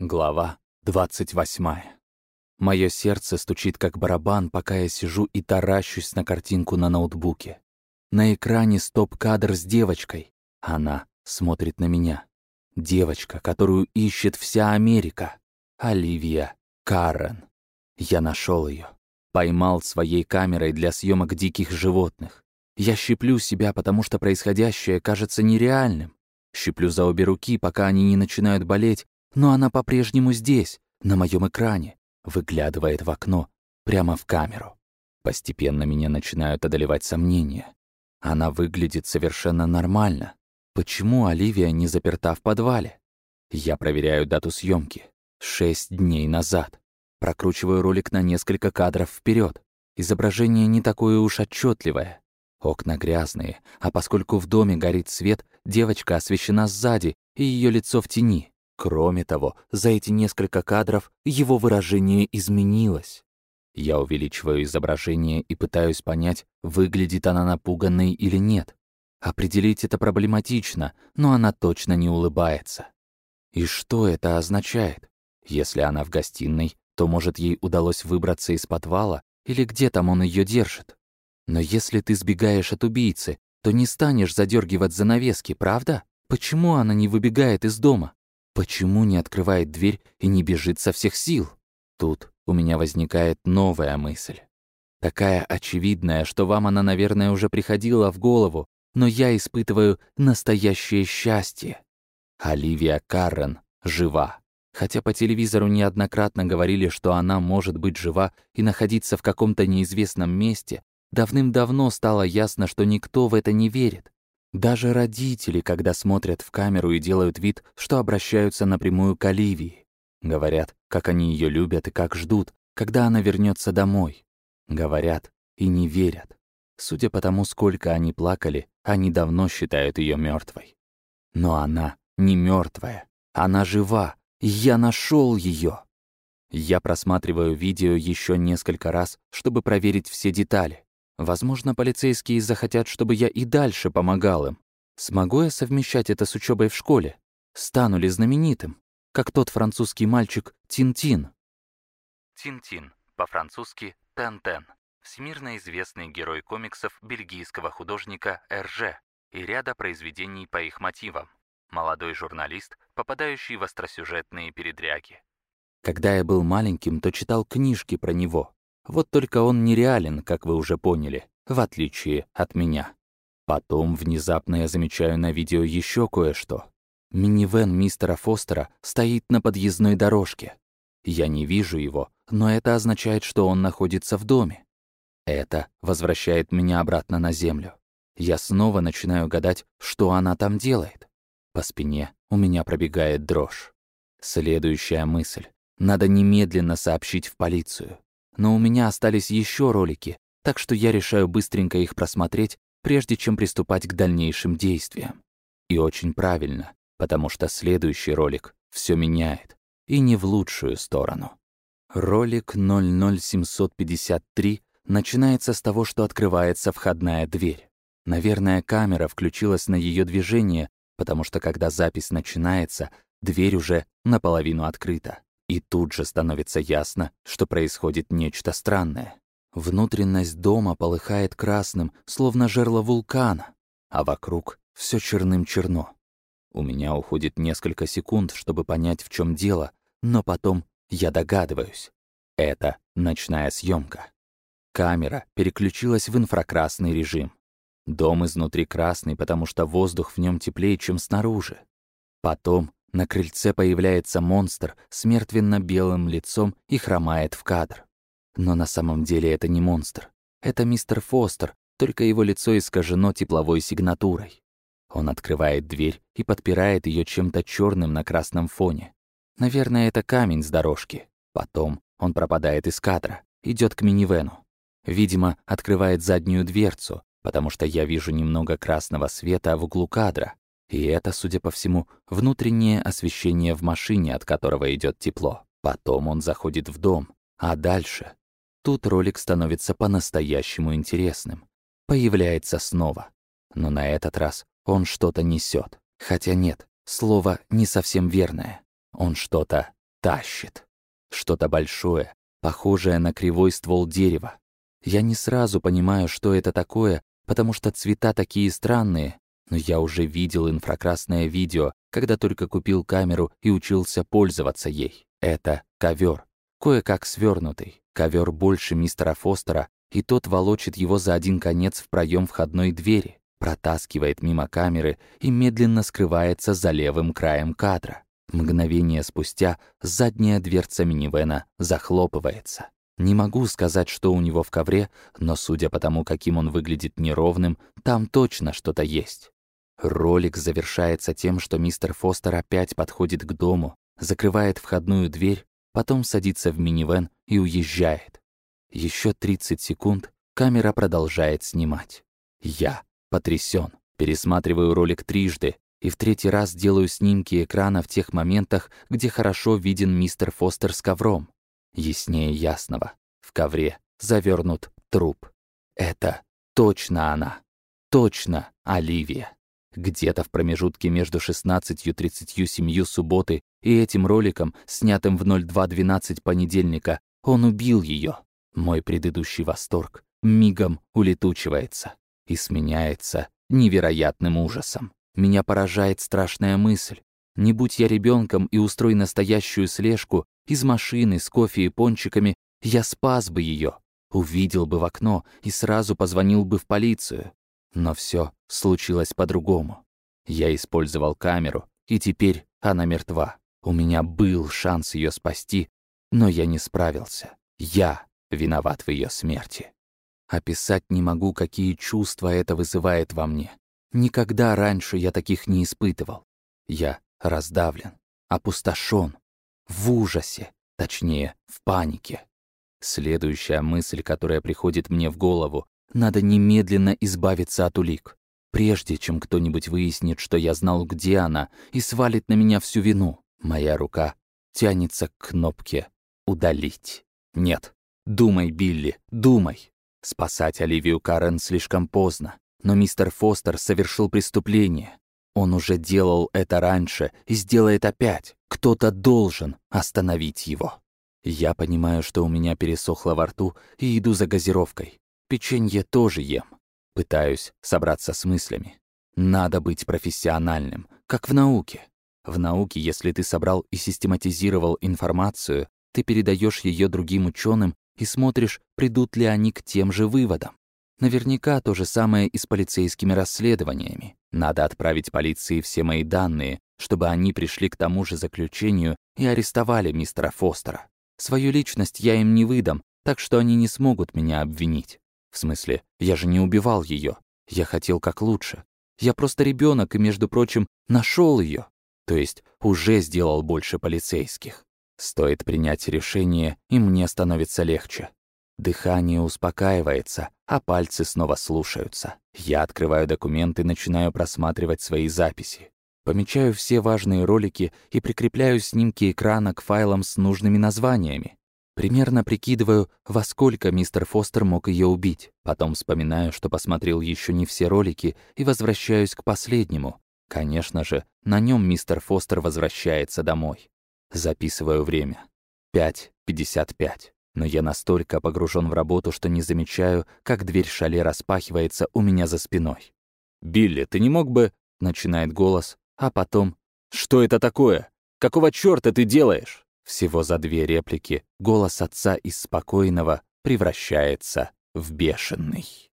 Глава 28. Мое сердце стучит как барабан, пока я сижу и таращусь на картинку на ноутбуке. На экране стоп-кадр с девочкой. Она смотрит на меня. Девочка, которую ищет вся Америка. Оливия Каррен. Я нашел ее. Поймал своей камерой для съемок диких животных. Я щиплю себя, потому что происходящее кажется нереальным. Щиплю за обе руки, пока они не начинают болеть, но она по-прежнему здесь, на моем экране, выглядывает в окно, прямо в камеру. Постепенно меня начинают одолевать сомнения. Она выглядит совершенно нормально. Почему Оливия не заперта в подвале? Я проверяю дату съемки. Шесть дней назад. Прокручиваю ролик на несколько кадров вперед. Изображение не такое уж отчетливое. Окна грязные, а поскольку в доме горит свет, девочка освещена сзади, и ее лицо в тени. Кроме того, за эти несколько кадров его выражение изменилось. Я увеличиваю изображение и пытаюсь понять, выглядит она напуганной или нет. Определить это проблематично, но она точно не улыбается. И что это означает? Если она в гостиной, то, может, ей удалось выбраться из подвала или где там он ее держит. Но если ты сбегаешь от убийцы, то не станешь задергивать занавески, правда? Почему она не выбегает из дома? Почему не открывает дверь и не бежит со всех сил? Тут у меня возникает новая мысль. Такая очевидная, что вам она, наверное, уже приходила в голову, но я испытываю настоящее счастье. Оливия Каррен жива. Хотя по телевизору неоднократно говорили, что она может быть жива и находиться в каком-то неизвестном месте, давным-давно стало ясно, что никто в это не верит. Даже родители, когда смотрят в камеру и делают вид, что обращаются напрямую к Оливии. Говорят, как они ее любят и как ждут, когда она вернется домой. Говорят и не верят. Судя по тому, сколько они плакали, они давно считают ее мертвой. Но она не мертвая, она жива, я нашел ее. Я просматриваю видео еще несколько раз, чтобы проверить все детали. Возможно, полицейские захотят, чтобы я и дальше помогал им. Смогу я совмещать это с учебой в школе? Стану ли знаменитым, как тот французский мальчик Тин-Тин? Тин-Тин, по-французски Тен-Тен, всемирно известный герой комиксов бельгийского художника Эрже и ряда произведений по их мотивам. Молодой журналист, попадающий в остросюжетные передряги. Когда я был маленьким, то читал книжки про него, вот только он нереален, как вы уже поняли, в отличие от меня. Потом внезапно я замечаю на видео еще кое-что. Минивэн мистера Фостера стоит на подъездной дорожке. Я не вижу его, но это означает, что он находится в доме. Это возвращает меня обратно на землю. Я снова начинаю гадать, что она там делает. По спине у меня пробегает дрожь. Следующая мысль. Надо немедленно сообщить в полицию. Но у меня остались еще ролики, так что я решаю быстренько их просмотреть, прежде чем приступать к дальнейшим действиям. И очень правильно, потому что следующий ролик все меняет, и не в лучшую сторону. Ролик 00753 начинается с того, что открывается входная дверь. Наверное, камера включилась на ее движение, потому что когда запись начинается, дверь уже наполовину открыта. И тут же становится ясно, что происходит нечто странное. Внутренность дома полыхает красным, словно жерло вулкана, а вокруг все черным-черно. У меня уходит несколько секунд, чтобы понять, в чем дело, но потом я догадываюсь. Это ночная съемка. Камера переключилась в инфракрасный режим. Дом изнутри красный, потому что воздух в нем теплее, чем снаружи. Потом на крыльце появляется монстр с мертвенно-белым лицом и хромает в кадр. Но на самом деле это не монстр. Это мистер Фостер, только его лицо искажено тепловой сигнатурой. Он открывает дверь и подпирает ее чем-то черным на красном фоне. Наверное, это камень с дорожки. Потом он пропадает из кадра, идет к минивену. Видимо, открывает заднюю дверцу, потому что я вижу немного красного света в углу кадра, и это, судя по всему, внутреннее освещение в машине, от которого идет тепло. Потом он заходит в дом. А дальше? Тут ролик становится по-настоящему интересным. Появляется снова. Но на этот раз он что-то несет. Хотя нет, слово не совсем верное. Он что-то Тащит. Что-то большое, похожее на кривой ствол дерева. Я не сразу понимаю, что это такое, потому что цвета такие странные, но я уже видел инфракрасное видео, когда только купил камеру и учился пользоваться ей. Это ковер, кое-как свернутый. Ковер больше мистера Фостера, и тот волочит его за один конец в проем входной двери, протаскивает мимо камеры и медленно скрывается за левым краем кадра. Мгновение спустя задняя дверца минивэна захлопывается. Не могу сказать, что у него в ковре, но судя по тому, каким он выглядит неровным, там точно что-то есть. Ролик завершается тем, что мистер Фостер опять подходит к дому, закрывает входную дверь, потом садится в минивэн и уезжает. Еще 30 секунд камера продолжает снимать. Я потрясен, пересматриваю ролик трижды и в третий раз делаю снимки экрана в тех моментах, где хорошо виден мистер Фостер с ковром. Яснее ясного. В ковре завернут труп. Это точно она. Точно Оливия. Где-то в промежутке между 16.37 субботы и этим роликом, снятым в 02.12 понедельника, он убил ее. Мой предыдущий восторг мигом улетучивается и сменяется невероятным ужасом. Меня поражает страшная мысль. Не будь я ребенком и устрой настоящую слежку, из машины с кофе и пончиками, я спас бы ее, увидел бы в окно и сразу позвонил бы в полицию. Но все случилось по-другому. Я использовал камеру, и теперь она мертва. У меня был шанс ее спасти, но я не справился. Я виноват в ее смерти. Описать не могу, какие чувства это вызывает во мне. Никогда раньше я таких не испытывал. Я раздавлен, опустошен, в ужасе, точнее, в панике. Следующая мысль, которая приходит мне в голову, надо немедленно избавиться от улик, прежде чем кто-нибудь выяснит, что я знал, где она, и свалит на меня всю вину. Моя рука тянется к кнопке «Удалить». Нет, думай, Билли, думай. Спасать Оливию Карен слишком поздно, но мистер Фостер совершил преступление. Он уже делал это раньше и сделает опять. Кто-то должен остановить его. Я понимаю, что у меня пересохло во рту, и иду за газировкой. Печенье тоже ем. Пытаюсь собраться с мыслями. Надо быть профессиональным, как в науке. В науке, если ты собрал и систематизировал информацию, ты передаешь ее другим ученым и смотришь, придут ли они к тем же выводам. Наверняка то же самое и с полицейскими расследованиями. Надо отправить полиции все мои данные, чтобы они пришли к тому же заключению и арестовали мистера Фостера. Свою личность я им не выдам, так что они не смогут меня обвинить. В смысле, я же не убивал ее. Я хотел как лучше. Я просто ребенок и, между прочим, нашел ее. То есть уже сделал больше полицейских. Стоит принять решение, и мне становится легче. Дыхание успокаивается, а пальцы снова слушаются. Я открываю документы и начинаю просматривать свои записи. Помечаю все важные ролики и прикрепляю снимки экрана к файлам с нужными названиями. Примерно прикидываю, во сколько мистер Фостер мог ее убить. Потом вспоминаю, что посмотрел еще не все ролики, и возвращаюсь к последнему. Конечно же, на нем мистер Фостер возвращается домой. Записываю время. 5.55 но я настолько погружен в работу, что не замечаю, как дверь шале распахивается у меня за спиной. «Билли, ты не мог бы...» — начинает голос, а потом... «Что это такое? Какого чёрта ты делаешь?» Всего за две реплики голос отца из спокойного превращается в бешеный.